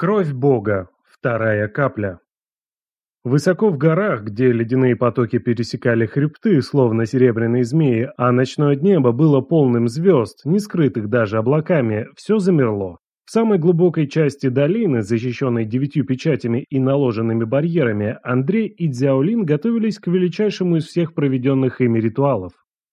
Кровь Бога. Вторая капля. Высоко в горах, где ледяные потоки пересекали хребты, словно серебряные змеи, а ночное небо было полным звезд, не скрытых даже облаками, все замерло. В самой глубокой части долины, защищенной девятью печатями и наложенными барьерами, Андрей и Дзяолин готовились к величайшему из всех проведенных ими ритуалов.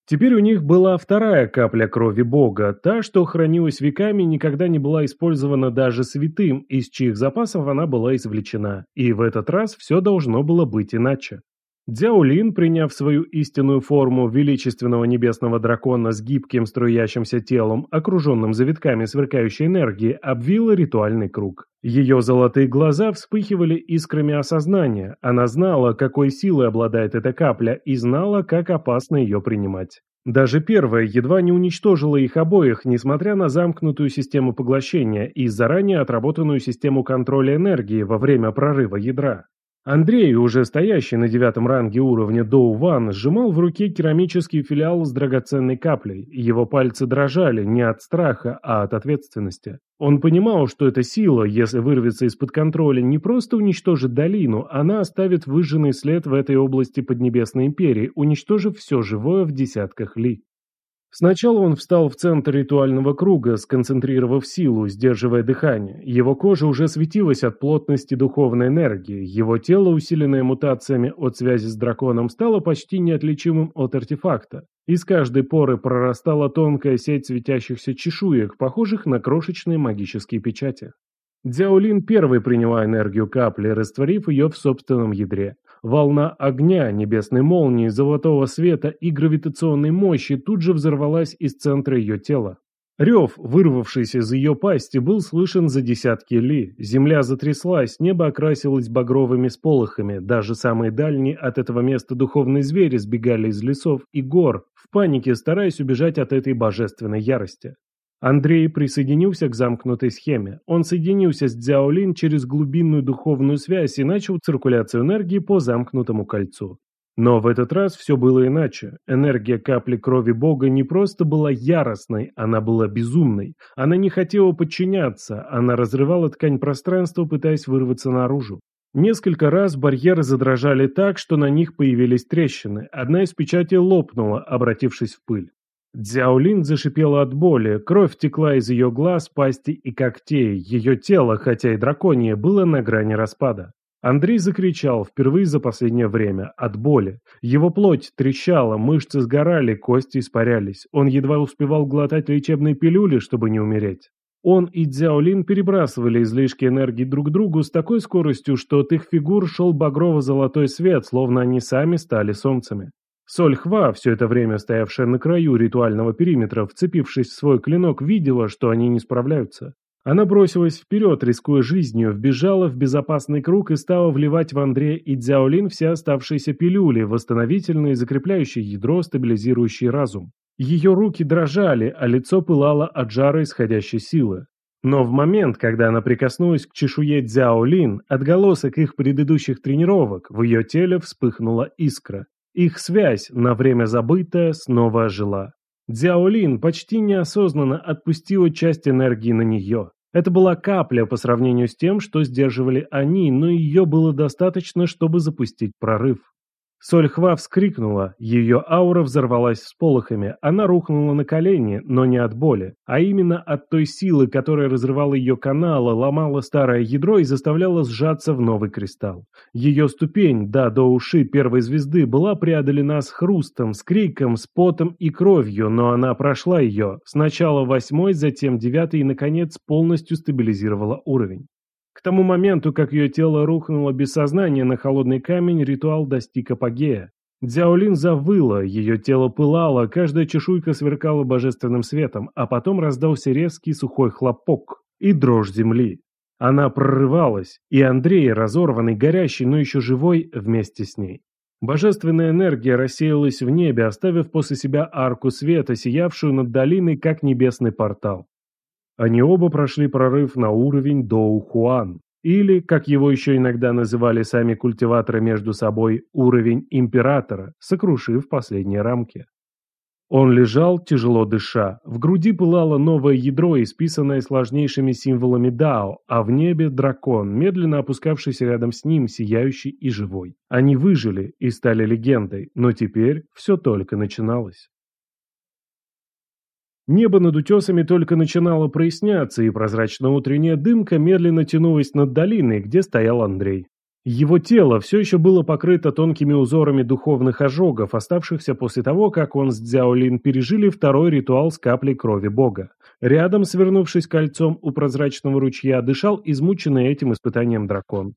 Теперь у них была вторая капля крови Бога, та, что хранилась веками, никогда не была использована даже святым, из чьих запасов она была извлечена. И в этот раз все должно было быть иначе. Дзяолин, приняв свою истинную форму величественного небесного дракона с гибким струящимся телом, окруженным завитками сверкающей энергии, обвила ритуальный круг. Ее золотые глаза вспыхивали искрами осознания. Она знала, какой силой обладает эта капля, и знала, как опасно ее принимать. Даже первая едва не уничтожила их обоих, несмотря на замкнутую систему поглощения и заранее отработанную систему контроля энергии во время прорыва ядра. Андрей, уже стоящий на девятом ранге уровня Доу Ван, сжимал в руке керамический филиал с драгоценной каплей. Его пальцы дрожали не от страха, а от ответственности. Он понимал, что эта сила, если вырвется из-под контроля, не просто уничтожит долину, она оставит выжженный след в этой области Поднебесной империи, уничтожив все живое в десятках ли. Сначала он встал в центр ритуального круга, сконцентрировав силу, сдерживая дыхание. Его кожа уже светилась от плотности духовной энергии, его тело, усиленное мутациями от связи с драконом, стало почти неотличимым от артефакта. Из каждой поры прорастала тонкая сеть светящихся чешуек, похожих на крошечные магические печати. Дзяолин первой приняла энергию капли, растворив ее в собственном ядре. Волна огня, небесной молнии, золотого света и гравитационной мощи тут же взорвалась из центра ее тела. Рев, вырвавшийся из ее пасти, был слышен за десятки ли. Земля затряслась, небо окрасилось багровыми сполохами. Даже самые дальние от этого места духовные звери сбегали из лесов и гор, в панике стараясь убежать от этой божественной ярости. Андрей присоединился к замкнутой схеме. Он соединился с Дзяолин через глубинную духовную связь и начал циркуляцию энергии по замкнутому кольцу. Но в этот раз все было иначе. Энергия капли крови Бога не просто была яростной, она была безумной. Она не хотела подчиняться, она разрывала ткань пространства, пытаясь вырваться наружу. Несколько раз барьеры задрожали так, что на них появились трещины. Одна из печатей лопнула, обратившись в пыль. Дзяолин зашипела от боли, кровь текла из ее глаз, пасти и когтей, ее тело, хотя и драконье, было на грани распада. Андрей закричал впервые за последнее время от боли. Его плоть трещала, мышцы сгорали, кости испарялись. Он едва успевал глотать лечебные пилюли, чтобы не умереть. Он и Дзяолин перебрасывали излишки энергии друг другу с такой скоростью, что от их фигур шел багрово-золотой свет, словно они сами стали солнцами. Сольхва, все это время стоявшая на краю ритуального периметра, вцепившись в свой клинок, видела, что они не справляются. Она бросилась вперед, рискуя жизнью, вбежала в безопасный круг и стала вливать в Андрея и Дзяолин все оставшиеся пилюли, восстановительные, закрепляющие ядро, стабилизирующие разум. Ее руки дрожали, а лицо пылало от жара исходящей силы. Но в момент, когда она прикоснулась к чешуе Дзяолин, отголосок их предыдущих тренировок, в ее теле вспыхнула искра. Их связь, на время забытая, снова ожила. Дзяолин почти неосознанно отпустила часть энергии на нее. Это была капля по сравнению с тем, что сдерживали они, но ее было достаточно, чтобы запустить прорыв. Сольхва вскрикнула, ее аура взорвалась всполохами, она рухнула на колени, но не от боли, а именно от той силы, которая разрывала ее каналы, ломала старое ядро и заставляла сжаться в новый кристалл. Ее ступень, да, до уши первой звезды, была преодолена с хрустом, с криком, с потом и кровью, но она прошла ее, сначала восьмой, затем девятый и, наконец, полностью стабилизировала уровень. К тому моменту, как ее тело рухнуло без сознания на холодный камень, ритуал достиг апогея. Дзяолин завыла, ее тело пылало, каждая чешуйка сверкала божественным светом, а потом раздался резкий сухой хлопок и дрожь земли. Она прорывалась, и Андрей, разорванный, горящий, но еще живой, вместе с ней. Божественная энергия рассеялась в небе, оставив после себя арку света, сиявшую над долиной, как небесный портал. Они оба прошли прорыв на уровень Доу-Хуан, или, как его еще иногда называли сами культиваторы между собой, уровень Императора, сокрушив последние рамки. Он лежал, тяжело дыша. В груди пылало новое ядро, исписанное сложнейшими символами Дао, а в небе дракон, медленно опускавшийся рядом с ним, сияющий и живой. Они выжили и стали легендой, но теперь все только начиналось. Небо над утесами только начинало проясняться, и прозрачная утренняя дымка медленно тянулась над долиной, где стоял Андрей. Его тело все еще было покрыто тонкими узорами духовных ожогов, оставшихся после того, как он с Дзяолин пережили второй ритуал с каплей крови бога. Рядом, свернувшись кольцом у прозрачного ручья, дышал измученный этим испытанием дракон.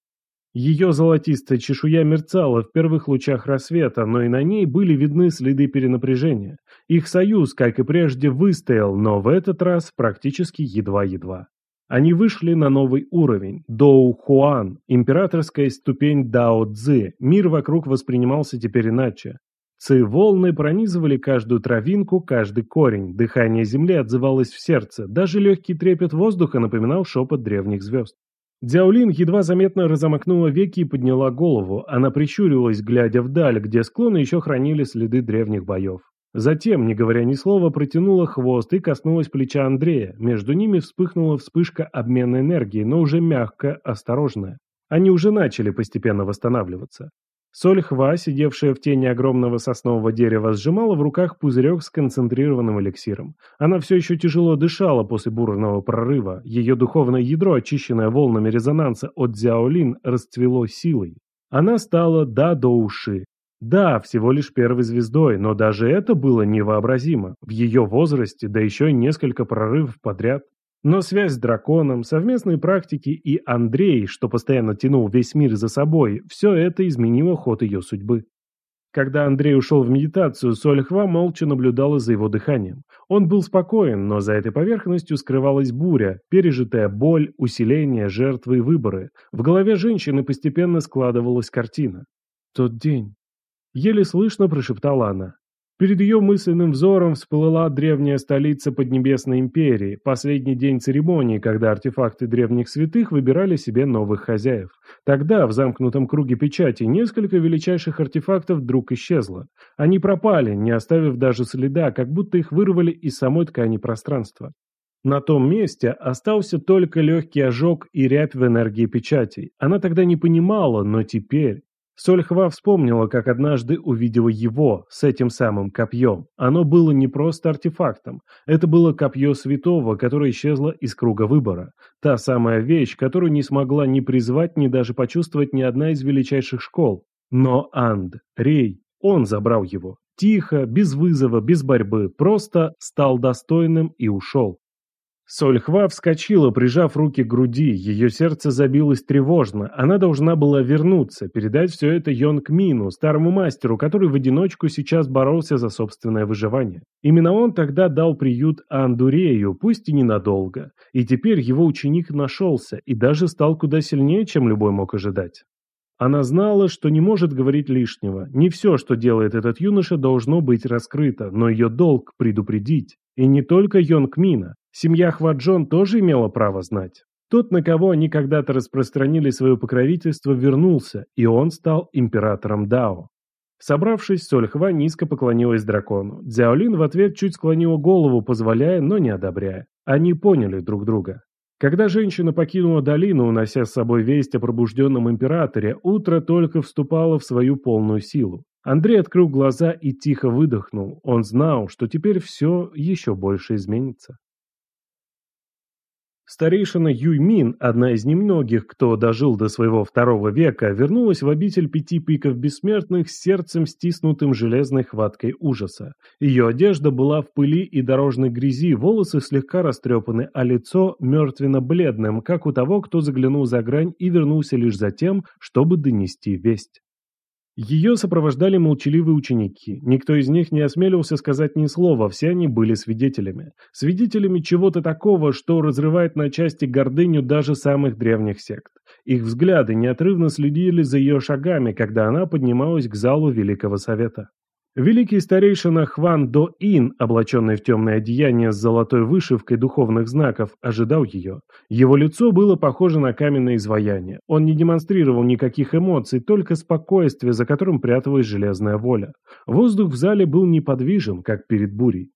Ее золотистая чешуя мерцала в первых лучах рассвета, но и на ней были видны следы перенапряжения. Их союз, как и прежде, выстоял, но в этот раз практически едва-едва. Они вышли на новый уровень – Доу Хуан, императорская ступень Дао Цзы, мир вокруг воспринимался теперь иначе. Ци-волны пронизывали каждую травинку, каждый корень, дыхание земли отзывалось в сердце, даже легкий трепет воздуха напоминал шепот древних звезд. Дзяолин едва заметно разомакнула веки и подняла голову, она прищурилась, глядя вдаль, где склоны еще хранили следы древних боев. Затем, не говоря ни слова, протянула хвост и коснулась плеча Андрея. Между ними вспыхнула вспышка обмена энергии, но уже мягкая, осторожная. Они уже начали постепенно восстанавливаться. Соль Хва, сидевшая в тени огромного соснового дерева, сжимала в руках пузырек с концентрированным эликсиром. Она все еще тяжело дышала после бурного прорыва. Ее духовное ядро, очищенное волнами резонанса от Дзяолин, расцвело силой. Она стала да до уши, да, всего лишь первой звездой, но даже это было невообразимо. В ее возрасте, да еще несколько прорывов подряд. Но связь с драконом, совместные практики и Андрей, что постоянно тянул весь мир за собой, все это изменило ход ее судьбы. Когда Андрей ушел в медитацию, Сольхва молча наблюдала за его дыханием. Он был спокоен, но за этой поверхностью скрывалась буря, пережитая боль, усиление, жертвы и выборы. В голове женщины постепенно складывалась картина. Тот день. Еле слышно прошептала она. Перед ее мысленным взором всплыла древняя столица Поднебесной империи, последний день церемонии, когда артефакты древних святых выбирали себе новых хозяев. Тогда, в замкнутом круге печати, несколько величайших артефактов вдруг исчезло. Они пропали, не оставив даже следа, как будто их вырвали из самой ткани пространства. На том месте остался только легкий ожог и рябь в энергии печатей. Она тогда не понимала, но теперь... Сольхва вспомнила, как однажды увидела его с этим самым копьем. Оно было не просто артефактом. Это было копье святого, которое исчезло из круга выбора. Та самая вещь, которую не смогла ни призвать, ни даже почувствовать ни одна из величайших школ. Но Анд, Рей, он забрал его. Тихо, без вызова, без борьбы, просто стал достойным и ушел. Сольхва вскочила, прижав руки к груди, ее сердце забилось тревожно. Она должна была вернуться, передать все это Йонг Мину, старому мастеру, который в одиночку сейчас боролся за собственное выживание. Именно он тогда дал приют Андурею, пусть и ненадолго. И теперь его ученик нашелся, и даже стал куда сильнее, чем любой мог ожидать. Она знала, что не может говорить лишнего. Не все, что делает этот юноша, должно быть раскрыто, но ее долг предупредить. И не только Йонг Мина. Семья Хваджон тоже имела право знать. Тот, на кого они когда-то распространили свое покровительство, вернулся, и он стал императором Дао. Собравшись, Сольхва низко поклонилась дракону. Дзяолин в ответ чуть склонила голову, позволяя, но не одобряя. Они поняли друг друга. Когда женщина покинула долину, унося с собой весть о пробужденном императоре, утро только вступало в свою полную силу. Андрей открыл глаза и тихо выдохнул. Он знал, что теперь все еще больше изменится. Старейшина Юймин, одна из немногих, кто дожил до своего второго века, вернулась в обитель пяти пиков бессмертных с сердцем стиснутым железной хваткой ужаса. Ее одежда была в пыли и дорожной грязи, волосы слегка растрепаны, а лицо мертвенно-бледным, как у того, кто заглянул за грань и вернулся лишь за тем, чтобы донести весть. Ее сопровождали молчаливые ученики. Никто из них не осмелился сказать ни слова, все они были свидетелями. Свидетелями чего-то такого, что разрывает на части гордыню даже самых древних сект. Их взгляды неотрывно следили за ее шагами, когда она поднималась к залу Великого Совета. Великий старейшина Хван До Ин, облаченный в темное одеяние с золотой вышивкой духовных знаков, ожидал ее. Его лицо было похоже на каменное изваяние. Он не демонстрировал никаких эмоций, только спокойствие, за которым пряталась железная воля. Воздух в зале был неподвижен, как перед бурей.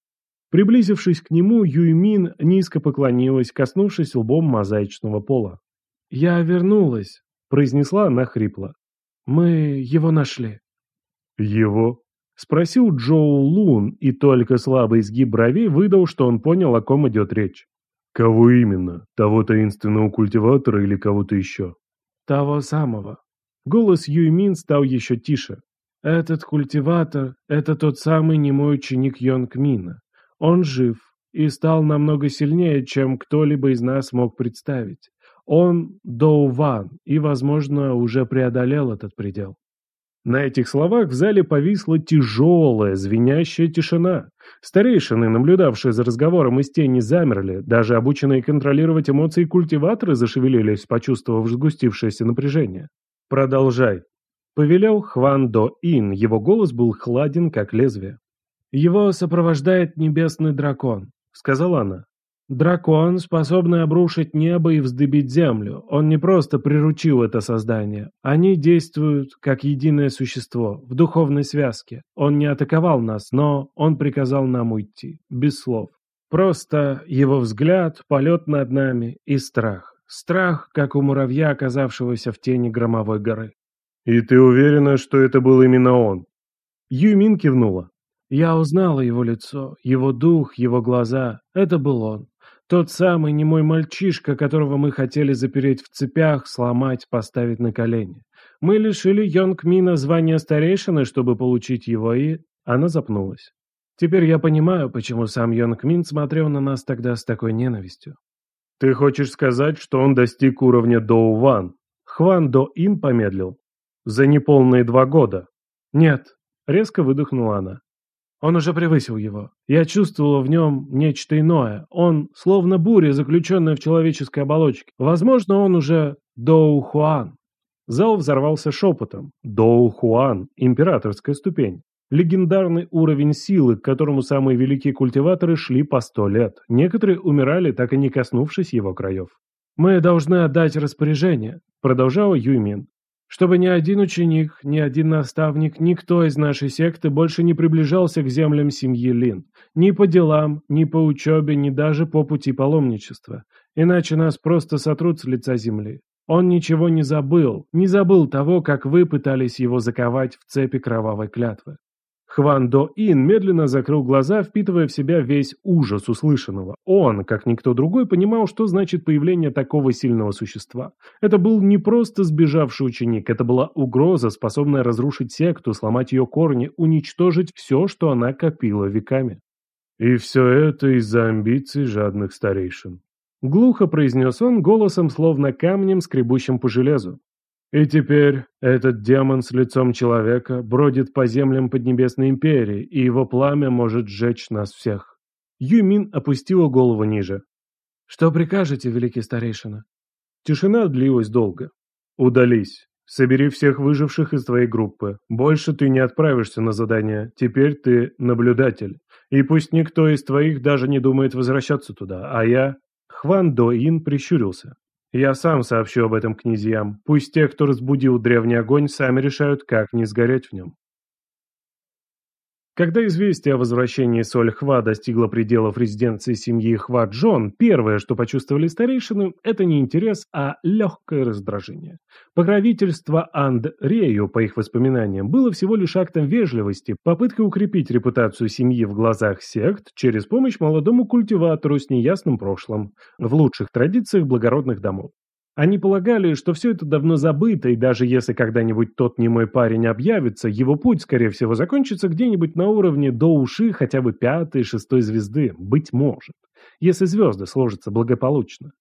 Приблизившись к нему, Юймин низко поклонилась, коснувшись лбом мозаичного пола. «Я вернулась», — произнесла она хрипло. «Мы его нашли». «Его?» Спросил Джоу Лун, и только слабый изгиб бровей выдал, что он понял, о ком идет речь. «Кого именно? Того таинственного культиватора или кого-то еще?» «Того самого». Голос Юймин стал еще тише. «Этот культиватор — это тот самый немой ученик Йонг Мина. Он жив и стал намного сильнее, чем кто-либо из нас мог представить. Он Доу Ван и, возможно, уже преодолел этот предел. На этих словах в зале повисла тяжелая, звенящая тишина. Старейшины, наблюдавшие за разговором из тени, замерли. Даже обученные контролировать эмоции культиваторы зашевелились, почувствовав сгустившееся напряжение. «Продолжай», — повелел Хван До Ин. Его голос был хладен, как лезвие. «Его сопровождает небесный дракон», — сказала она. Дракон, способный обрушить небо и вздыбить землю. Он не просто приручил это создание. Они действуют как единое существо, в духовной связке. Он не атаковал нас, но он приказал нам уйти, без слов. Просто его взгляд, полет над нами и страх. Страх, как у муравья, оказавшегося в тени громовой горы. «И ты уверена, что это был именно он?» Юмин кивнула. Я узнала его лицо, его дух, его глаза. Это был он. Тот самый немой мальчишка, которого мы хотели запереть в цепях, сломать, поставить на колени. Мы лишили Йонг Мина звания старейшины, чтобы получить его, и... Она запнулась. Теперь я понимаю, почему сам Йонг Мин смотрел на нас тогда с такой ненавистью. Ты хочешь сказать, что он достиг уровня Доу Ван? Хван До Ин помедлил. За неполные два года. Нет, резко выдохнула она. Он уже превысил его. Я чувствовала в нем нечто иное. Он словно буря, заключенная в человеческой оболочке. Возможно, он уже Доу Хуан. Зал взорвался шепотом. Доу Хуан – императорская ступень. Легендарный уровень силы, к которому самые великие культиваторы шли по сто лет. Некоторые умирали, так и не коснувшись его краев. «Мы должны отдать распоряжение», – продолжала Юймин чтобы ни один ученик, ни один наставник, никто из нашей секты больше не приближался к землям семьи Лин. Ни по делам, ни по учебе, ни даже по пути паломничества. Иначе нас просто сотрут с лица земли. Он ничего не забыл, не забыл того, как вы пытались его заковать в цепи кровавой клятвы. Хван До Ин медленно закрыл глаза, впитывая в себя весь ужас услышанного. Он, как никто другой, понимал, что значит появление такого сильного существа. Это был не просто сбежавший ученик, это была угроза, способная разрушить секту, сломать ее корни, уничтожить все, что она копила веками. И все это из-за амбиций жадных старейшин. Глухо произнес он голосом, словно камнем, скребущим по железу. И теперь этот демон с лицом человека бродит по землям Поднебесной Империи, и его пламя может сжечь нас всех. Юмин опустила голову ниже. «Что прикажете, великий старейшина?» Тишина длилась долго. «Удались. Собери всех выживших из твоей группы. Больше ты не отправишься на задание. Теперь ты наблюдатель. И пусть никто из твоих даже не думает возвращаться туда, а я...» Хван До Ин прищурился. Я сам сообщу об этом князьям. Пусть те, кто разбудил древний огонь, сами решают, как не сгореть в нем. Когда известие о возвращении Соль Хва достигло пределов резиденции семьи Хва Джон, первое, что почувствовали старейшины, это не интерес, а легкое раздражение. Покровительство Анд Рею, по их воспоминаниям, было всего лишь актом вежливости, попыткой укрепить репутацию семьи в глазах сект через помощь молодому культиватору с неясным прошлым, в лучших традициях благородных домов. Они полагали, что все это давно забыто, и даже если когда-нибудь тот немой парень объявится, его путь, скорее всего, закончится где-нибудь на уровне до уши хотя бы пятой, шестой звезды, быть может, если звезды сложатся благополучно.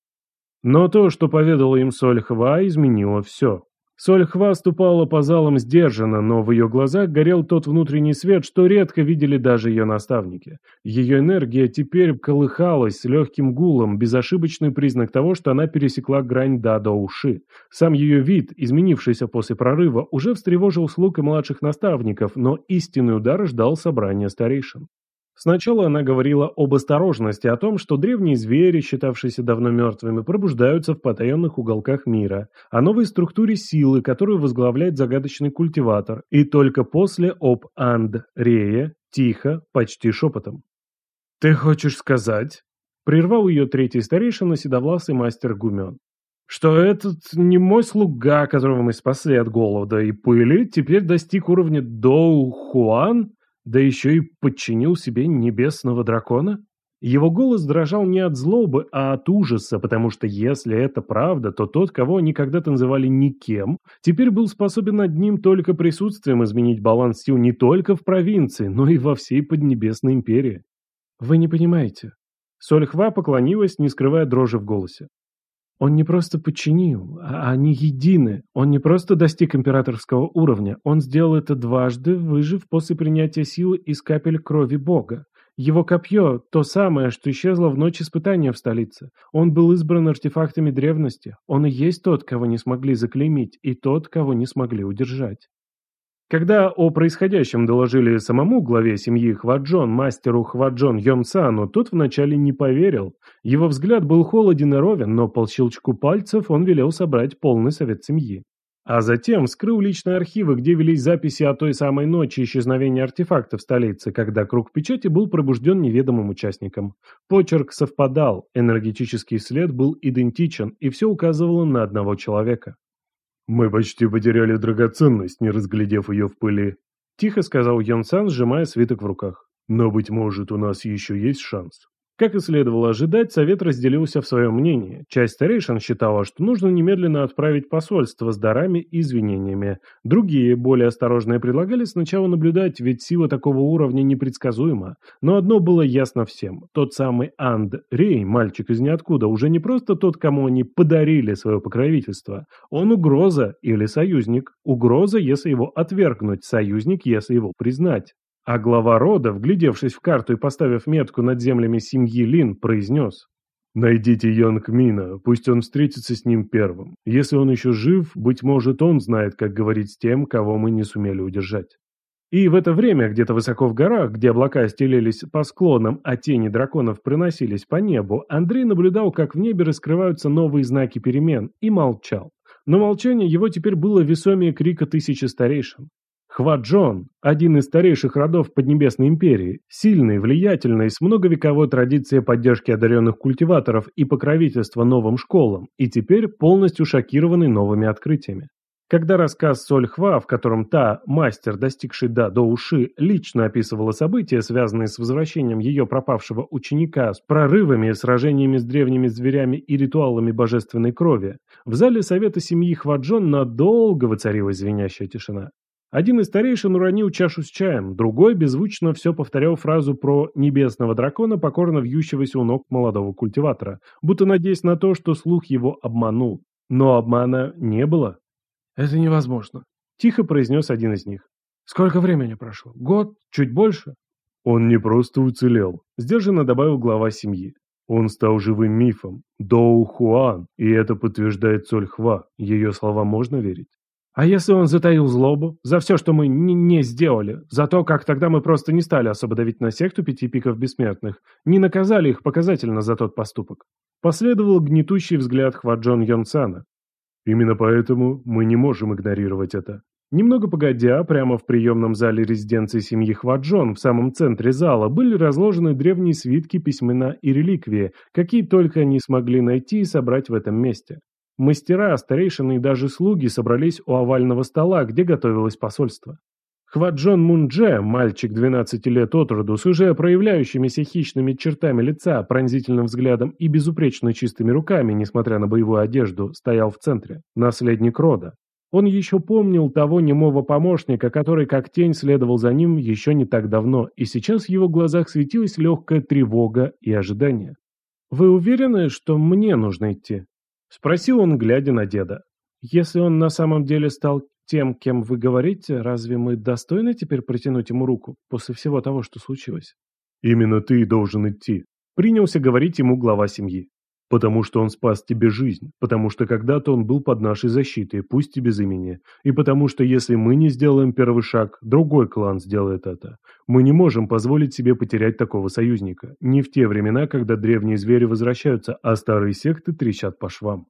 Но то, что поведала им Соль Хва, изменило все. Соль Хва ступала по залам сдержанно, но в ее глазах горел тот внутренний свет, что редко видели даже ее наставники. Ее энергия теперь колыхалась с легким гулом, безошибочный признак того, что она пересекла грань да до уши. Сам ее вид, изменившийся после прорыва, уже встревожил слуг и младших наставников, но истинный удар ждал собрания старейшин. Сначала она говорила об осторожности, о том, что древние звери, считавшиеся давно мертвыми, пробуждаются в потаенных уголках мира, о новой структуре силы, которую возглавляет загадочный культиватор, и только после об Анд-Рее, тихо, почти шепотом. «Ты хочешь сказать?» — прервал ее третий старейшина, седовласый мастер Гумен. «Что этот не мой слуга, которого мы спасли от голода и пыли, теперь достиг уровня Доу Хуан?» Да еще и подчинил себе небесного дракона? Его голос дрожал не от злобы, а от ужаса, потому что если это правда, то тот, кого они когда-то называли никем, теперь был способен одним только присутствием изменить баланс сил не только в провинции, но и во всей Поднебесной империи. Вы не понимаете. Сольхва поклонилась, не скрывая дрожи в голосе. Он не просто подчинил, а они едины. Он не просто достиг императорского уровня, он сделал это дважды, выжив после принятия силы из капель крови Бога. Его копье – то самое, что исчезло в ночь испытания в столице. Он был избран артефактами древности. Он и есть тот, кого не смогли заклеймить, и тот, кого не смогли удержать. Когда о происходящем доложили самому главе семьи Хваджон, мастеру Хваджон Йонсану, тот вначале не поверил. Его взгляд был холоден и ровен, но по щелчку пальцев он велел собрать полный совет семьи. А затем вскрыл личные архивы, где велись записи о той самой ночи исчезновения артефакта в столице, когда круг печати был пробужден неведомым участником. Почерк совпадал, энергетический след был идентичен, и все указывало на одного человека. «Мы почти потеряли драгоценность, не разглядев ее в пыли», – тихо сказал Йон Сан, сжимая свиток в руках. «Но, быть может, у нас еще есть шанс». Как и следовало ожидать, Совет разделился в своем мнении. Часть старейшин считала, что нужно немедленно отправить посольство с дарами и извинениями. Другие, более осторожные, предлагали сначала наблюдать, ведь сила такого уровня непредсказуема. Но одно было ясно всем. Тот самый Анд Рей, мальчик из ниоткуда, уже не просто тот, кому они подарили свое покровительство. Он угроза или союзник. Угроза, если его отвергнуть, союзник, если его признать. А глава рода, вглядевшись в карту и поставив метку над землями семьи Лин, произнес «Найдите Йонг Мина, пусть он встретится с ним первым. Если он еще жив, быть может, он знает, как говорить с тем, кого мы не сумели удержать». И в это время, где-то высоко в горах, где облака стелились по склонам, а тени драконов приносились по небу, Андрей наблюдал, как в небе раскрываются новые знаки перемен, и молчал. Но молчание его теперь было весомее крика тысячи старейшин. Хваджон – один из старейших родов Поднебесной империи, сильный, влиятельный, с многовековой традицией поддержки одаренных культиваторов и покровительства новым школам, и теперь полностью шокированный новыми открытиями. Когда рассказ Соль Хва, в котором та, мастер, достигший да до уши, лично описывала события, связанные с возвращением ее пропавшего ученика, с прорывами, сражениями с древними зверями и ритуалами божественной крови, в зале совета семьи Хваджон надолго воцарилась звенящая тишина. Один из старейшин уронил чашу с чаем, другой беззвучно все повторял фразу про небесного дракона, покорно вьющегося у ног молодого культиватора, будто надеясь на то, что слух его обманул. Но обмана не было. «Это невозможно», – тихо произнес один из них. «Сколько времени прошло? Год? Чуть больше?» «Он не просто уцелел», – сдержанно добавил глава семьи. Он стал живым мифом. Доу Хуан, и это подтверждает Соль Хва. Ее слова можно верить? А если он затаил злобу за все, что мы не, не сделали, за то, как тогда мы просто не стали особо давить на секту пяти пиков бессмертных, не наказали их показательно за тот поступок? Последовал гнетущий взгляд Хваджон Йонсана. Именно поэтому мы не можем игнорировать это. Немного погодя, прямо в приемном зале резиденции семьи Хваджон, в самом центре зала, были разложены древние свитки, письмена и реликвии, какие только они смогли найти и собрать в этом месте. Мастера, старейшины и даже слуги собрались у овального стола, где готовилось посольство. Хваджон Мундже, мальчик 12 лет от роду, с уже проявляющимися хищными чертами лица, пронзительным взглядом и безупречно чистыми руками, несмотря на боевую одежду, стоял в центре, наследник рода. Он еще помнил того немого помощника, который как тень следовал за ним еще не так давно, и сейчас в его глазах светилась легкая тревога и ожидание. «Вы уверены, что мне нужно идти?» Спросил он, глядя на деда. Если он на самом деле стал тем, кем вы говорите, разве мы достойны теперь протянуть ему руку после всего того, что случилось? Именно ты должен идти. Принялся говорить ему глава семьи. Потому что он спас тебе жизнь, потому что когда-то он был под нашей защитой, пусть и без имени, и потому что если мы не сделаем первый шаг, другой клан сделает это. Мы не можем позволить себе потерять такого союзника. Не в те времена, когда древние звери возвращаются, а старые секты трещат по швам.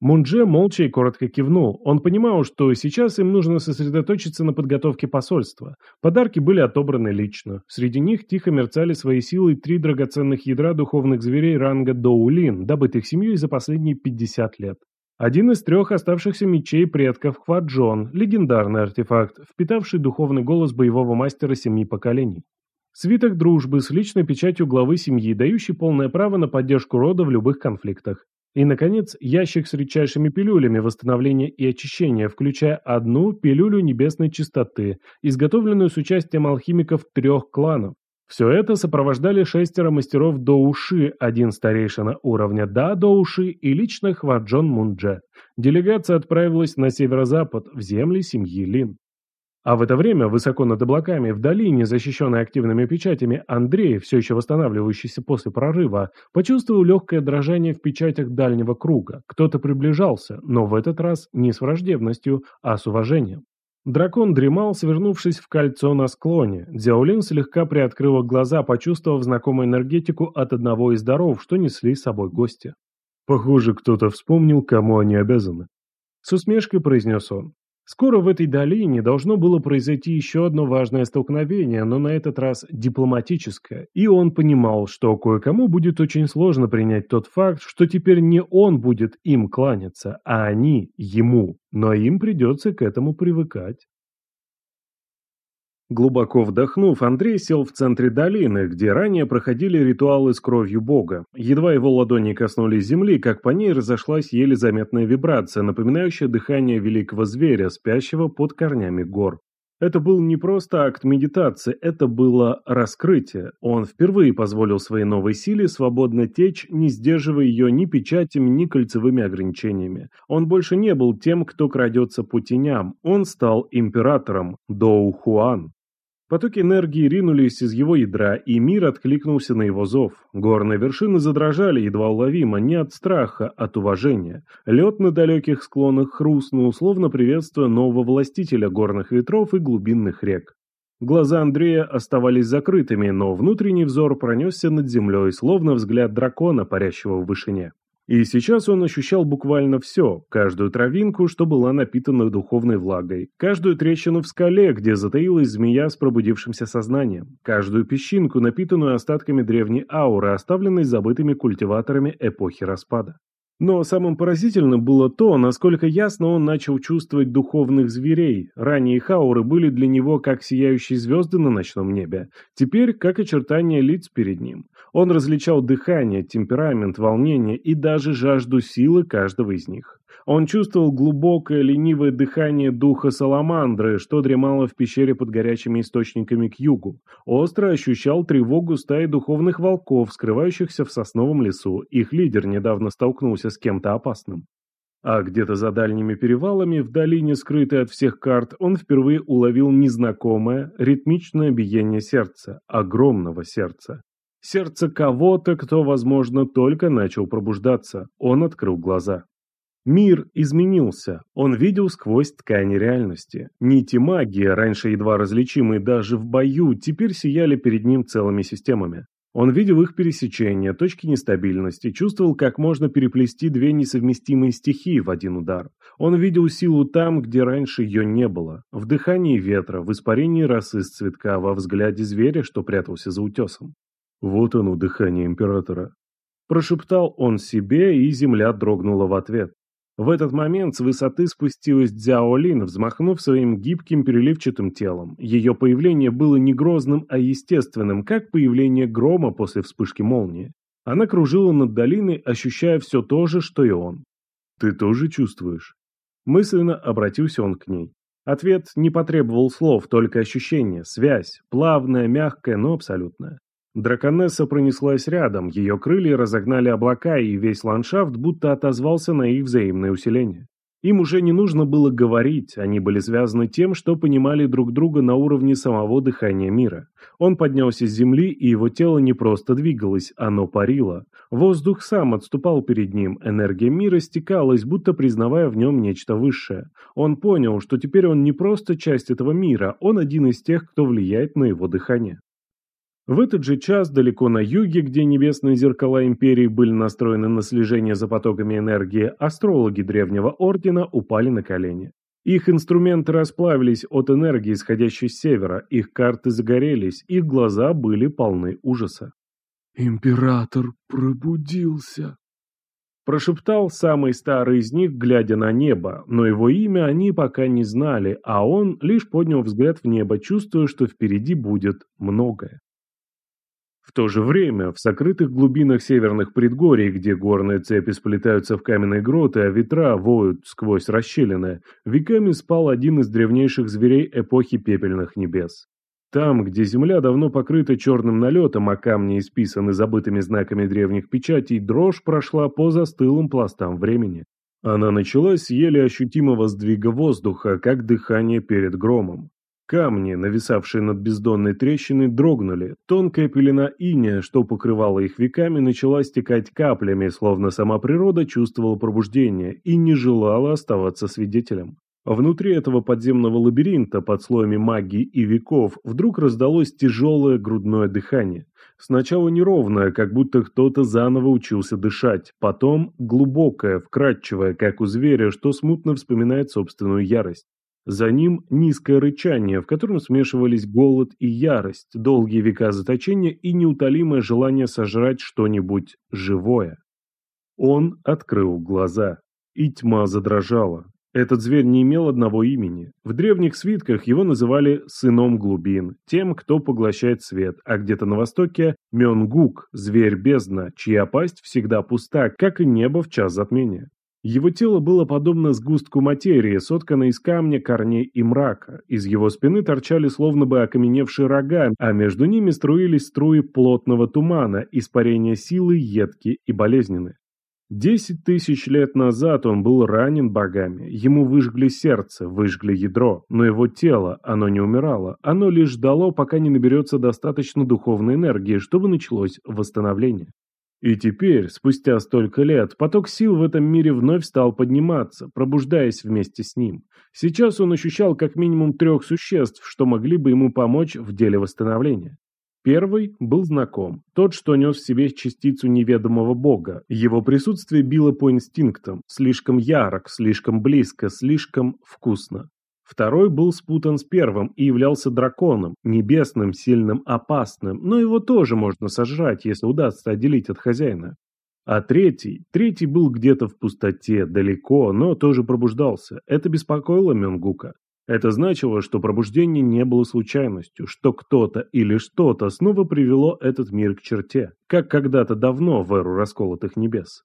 Мундже молча и коротко кивнул. Он понимал, что сейчас им нужно сосредоточиться на подготовке посольства. Подарки были отобраны лично. Среди них тихо мерцали своей силой три драгоценных ядра духовных зверей ранга Доулин, добытых семьей за последние 50 лет. Один из трех оставшихся мечей предков Хваджон, легендарный артефакт, впитавший духовный голос боевого мастера семи поколений. Свиток дружбы с личной печатью главы семьи, дающий полное право на поддержку рода в любых конфликтах. И, наконец, ящик с редчайшими пилюлями восстановления и очищения, включая одну пилюлю небесной чистоты, изготовленную с участием алхимиков трех кланов. Все это сопровождали шестеро мастеров до уши, один старейшина уровня Да до уши и лично Хваджон Мундже. Делегация отправилась на северо-запад, в земли семьи Лин. А в это время, высоко над облаками, в долине, защищенной активными печатями, Андрей, все еще восстанавливающийся после прорыва, почувствовал легкое дрожание в печатях дальнего круга. Кто-то приближался, но в этот раз не с враждебностью, а с уважением. Дракон дремал, свернувшись в кольцо на склоне. Дзяолин слегка приоткрыла глаза, почувствовав знакомую энергетику от одного из даров, что несли с собой гости. «Похоже, кто-то вспомнил, кому они обязаны», — с усмешкой произнес он. Скоро в этой долине должно было произойти еще одно важное столкновение, но на этот раз дипломатическое, и он понимал, что кое-кому будет очень сложно принять тот факт, что теперь не он будет им кланяться, а они ему, но им придется к этому привыкать. Глубоко вдохнув, Андрей сел в центре долины, где ранее проходили ритуалы с кровью бога. Едва его ладони коснулись земли, как по ней разошлась еле заметная вибрация, напоминающая дыхание великого зверя, спящего под корнями гор. Это был не просто акт медитации, это было раскрытие. Он впервые позволил своей новой силе свободно течь, не сдерживая ее ни печатями, ни кольцевыми ограничениями. Он больше не был тем, кто крадется по теням. Он стал императором Доу Хуан. Потоки энергии ринулись из его ядра, и мир откликнулся на его зов. Горные вершины задрожали едва уловимо, не от страха, от уважения. Лед на далеких склонах хрустнул, словно приветствуя нового властителя горных ветров и глубинных рек. Глаза Андрея оставались закрытыми, но внутренний взор пронесся над землей, словно взгляд дракона, парящего в вышине. И сейчас он ощущал буквально все, каждую травинку, что была напитана духовной влагой, каждую трещину в скале, где затаилась змея с пробудившимся сознанием, каждую песчинку, напитанную остатками древней ауры, оставленной забытыми культиваторами эпохи распада. Но самым поразительным было то, насколько ясно он начал чувствовать духовных зверей. Ранее хауры были для него как сияющие звезды на ночном небе, теперь как очертания лиц перед ним. Он различал дыхание, темперамент, волнение и даже жажду силы каждого из них. Он чувствовал глубокое ленивое дыхание духа Саламандры, что дремало в пещере под горячими источниками к югу. Остро ощущал тревогу стаи духовных волков, скрывающихся в сосновом лесу. Их лидер недавно столкнулся с кем-то опасным. А где-то за дальними перевалами, в долине, скрытой от всех карт, он впервые уловил незнакомое, ритмичное биение сердца, огромного сердца. Сердце кого-то, кто, возможно, только начал пробуждаться. Он открыл глаза. Мир изменился, он видел сквозь ткани реальности. Нити магии, раньше едва различимые даже в бою, теперь сияли перед ним целыми системами. Он видел их пересечения, точки нестабильности, чувствовал, как можно переплести две несовместимые стихии в один удар. Он видел силу там, где раньше ее не было. В дыхании ветра, в испарении росы с цветка, во взгляде зверя, что прятался за утесом. Вот оно, дыхание императора. Прошептал он себе, и земля дрогнула в ответ. В этот момент с высоты спустилась Дзяолин, взмахнув своим гибким переливчатым телом. Ее появление было не грозным, а естественным, как появление грома после вспышки молнии. Она кружила над долиной, ощущая все то же, что и он. «Ты тоже чувствуешь?» Мысленно обратился он к ней. Ответ не потребовал слов, только ощущение, связь, плавная, мягкая, но абсолютная. Драконесса пронеслась рядом, ее крылья разогнали облака, и весь ландшафт будто отозвался на их взаимное усиление. Им уже не нужно было говорить, они были связаны тем, что понимали друг друга на уровне самого дыхания мира. Он поднялся с земли, и его тело не просто двигалось, оно парило. Воздух сам отступал перед ним, энергия мира стекалась, будто признавая в нем нечто высшее. Он понял, что теперь он не просто часть этого мира, он один из тех, кто влияет на его дыхание. В этот же час далеко на юге, где небесные зеркала империи были настроены на слежение за потоками энергии, астрологи древнего ордена упали на колени. Их инструменты расплавились от энергии, исходящей с севера, их карты загорелись, их глаза были полны ужаса. «Император пробудился», Прошептал самый старый из них, глядя на небо, но его имя они пока не знали, а он лишь поднял взгляд в небо, чувствуя, что впереди будет многое. То же время, в сокрытых глубинах северных предгорий, где горные цепи сплетаются в каменные гроты, а ветра воют сквозь расщелины, веками спал один из древнейших зверей эпохи пепельных небес. Там, где земля давно покрыта черным налетом, а камни исписаны забытыми знаками древних печатей, дрожь прошла по застылым пластам времени. Она началась еле ощутимого сдвига воздуха, как дыхание перед громом. Камни, нависавшие над бездонной трещиной, дрогнули. Тонкая пелена иния, что покрывала их веками, начала стекать каплями, словно сама природа чувствовала пробуждение и не желала оставаться свидетелем. Внутри этого подземного лабиринта, под слоями магии и веков, вдруг раздалось тяжелое грудное дыхание. Сначала неровное, как будто кто-то заново учился дышать, потом глубокое, вкрадчивое, как у зверя, что смутно вспоминает собственную ярость. За ним низкое рычание, в котором смешивались голод и ярость, долгие века заточения и неутолимое желание сожрать что-нибудь живое. Он открыл глаза, и тьма задрожала. Этот зверь не имел одного имени. В древних свитках его называли «сыном глубин», тем, кто поглощает свет, а где-то на востоке – Мёнгук, зверь-бездна, чья пасть всегда пуста, как и небо в час затмения. Его тело было подобно сгустку материи, сотканной из камня, корней и мрака. Из его спины торчали словно бы окаменевшие рога, а между ними струились струи плотного тумана, испарения силы, едкие и болезненные. Десять тысяч лет назад он был ранен богами, ему выжгли сердце, выжгли ядро, но его тело, оно не умирало, оно лишь ждало, пока не наберется достаточно духовной энергии, чтобы началось восстановление. И теперь, спустя столько лет, поток сил в этом мире вновь стал подниматься, пробуждаясь вместе с ним. Сейчас он ощущал как минимум трех существ, что могли бы ему помочь в деле восстановления. Первый был знаком, тот, что нес в себе частицу неведомого бога. Его присутствие било по инстинктам, слишком ярок, слишком близко, слишком вкусно. Второй был спутан с первым и являлся драконом, небесным, сильным, опасным, но его тоже можно сожрать, если удастся отделить от хозяина. А третий, третий был где-то в пустоте, далеко, но тоже пробуждался. Это беспокоило Мёнгука. Это значило, что пробуждение не было случайностью, что кто-то или что-то снова привело этот мир к черте, как когда-то давно в эру расколотых небес.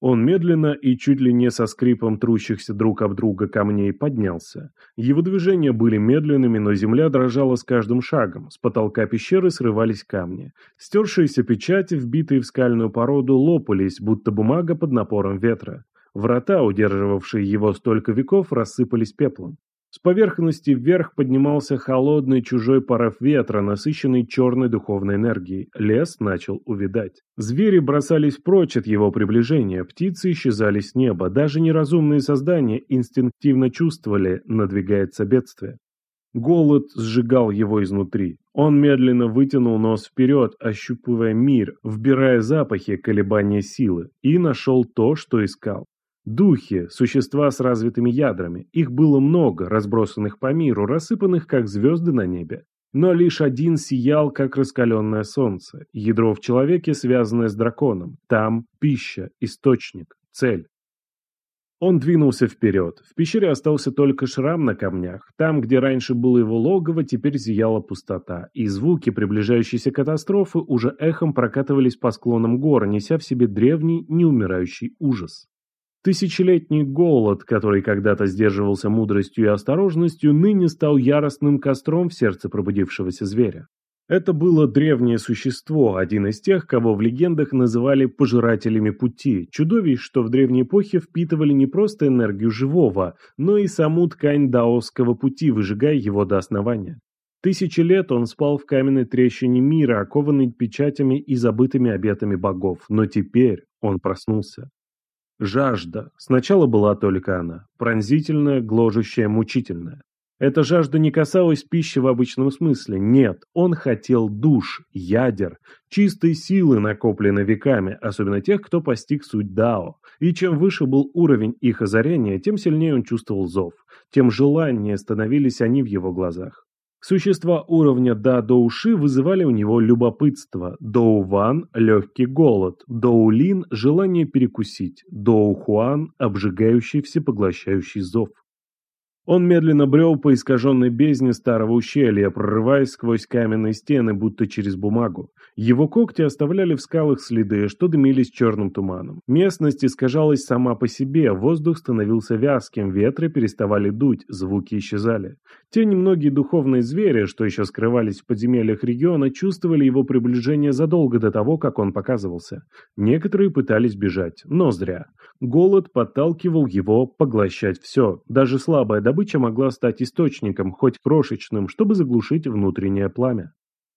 Он медленно и чуть ли не со скрипом трущихся друг об друга камней поднялся. Его движения были медленными, но земля дрожала с каждым шагом, с потолка пещеры срывались камни. Стершиеся печати, вбитые в скальную породу, лопались, будто бумага под напором ветра. Врата, удерживавшие его столько веков, рассыпались пеплом. С поверхности вверх поднимался холодный чужой порыв ветра, насыщенный черной духовной энергией. Лес начал увядать. Звери бросались прочь от его приближения, птицы исчезали с неба, даже неразумные создания инстинктивно чувствовали, надвигается бедствие. Голод сжигал его изнутри. Он медленно вытянул нос вперед, ощупывая мир, вбирая запахи колебания силы, и нашел то, что искал. Духи – существа с развитыми ядрами. Их было много, разбросанных по миру, рассыпанных как звезды на небе. Но лишь один сиял, как раскаленное солнце. Ядро в человеке, связанное с драконом. Там пища, источник, цель. Он двинулся вперед. В пещере остался только шрам на камнях. Там, где раньше было его логово, теперь зияла пустота. И звуки приближающейся катастрофы уже эхом прокатывались по склонам гор, неся в себе древний, неумирающий ужас. Тысячелетний голод, который когда-то сдерживался мудростью и осторожностью, ныне стал яростным костром в сердце пробудившегося зверя. Это было древнее существо, один из тех, кого в легендах называли пожирателями пути, чудовищ, что в древней эпохе впитывали не просто энергию живого, но и саму ткань даосского пути, выжигая его до основания. Тысячи лет он спал в каменной трещине мира, окованный печатями и забытыми обетами богов, но теперь он проснулся. Жажда. Сначала была только она. Пронзительная, гложущая, мучительная. Эта жажда не касалась пищи в обычном смысле, нет, он хотел душ, ядер, чистой силы, накопленной веками, особенно тех, кто постиг суть Дао. И чем выше был уровень их озарения, тем сильнее он чувствовал зов, тем желаннее становились они в его глазах. Существа уровня Да Доуши вызывали у него любопытство, Доуван – легкий голод, Доулин – желание перекусить, Доухуан – обжигающий всепоглощающий зов. Он медленно брел по искаженной бездне старого ущелья, прорываясь сквозь каменные стены, будто через бумагу. Его когти оставляли в скалах следы, что дымились черным туманом. Местность искажалась сама по себе, воздух становился вязким, ветры переставали дуть, звуки исчезали. Те немногие духовные звери, что еще скрывались в подземельях региона, чувствовали его приближение задолго до того, как он показывался. Некоторые пытались бежать, но зря. Голод подталкивал его поглощать все, даже слабое добыча могла стать источником, хоть крошечным, чтобы заглушить внутреннее пламя.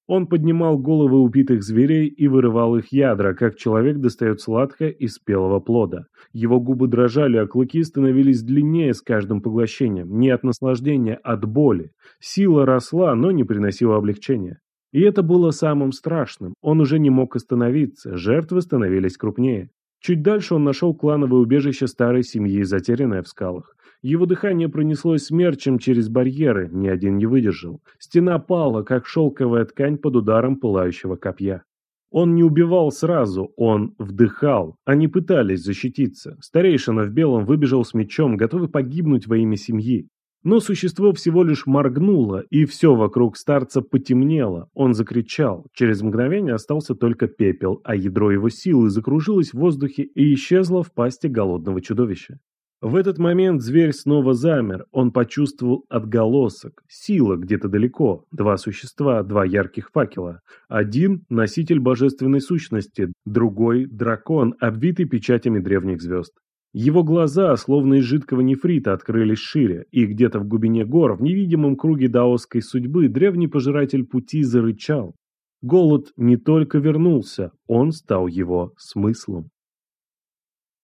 Он поднимал головы убитых зверей и вырывал их ядра, как человек достает сладкое из спелого плода. Его губы дрожали, а клыки становились длиннее с каждым поглощением. Не от наслаждения, а от боли. Сила росла, но не приносила облегчения. И это было самым страшным. Он уже не мог остановиться, жертвы становились крупнее. Чуть дальше он нашел клановое убежище старой семьи, затерянное в скалах. Его дыхание пронеслось смерчем через барьеры, ни один не выдержал. Стена пала, как шелковая ткань под ударом пылающего копья. Он не убивал сразу, он вдыхал. Они пытались защититься. Старейшина в белом выбежал с мечом, готовый погибнуть во имя семьи. Но существо всего лишь моргнуло, и все вокруг старца потемнело. Он закричал. Через мгновение остался только пепел, а ядро его силы закружилось в воздухе и исчезло в пасти голодного чудовища. В этот момент зверь снова замер, он почувствовал отголосок, сила где-то далеко, два существа, два ярких факела. Один – носитель божественной сущности, другой – дракон, обвитый печатями древних звезд. Его глаза, словно из жидкого нефрита, открылись шире, и где-то в глубине гор, в невидимом круге даосской судьбы, древний пожиратель пути зарычал. Голод не только вернулся, он стал его смыслом.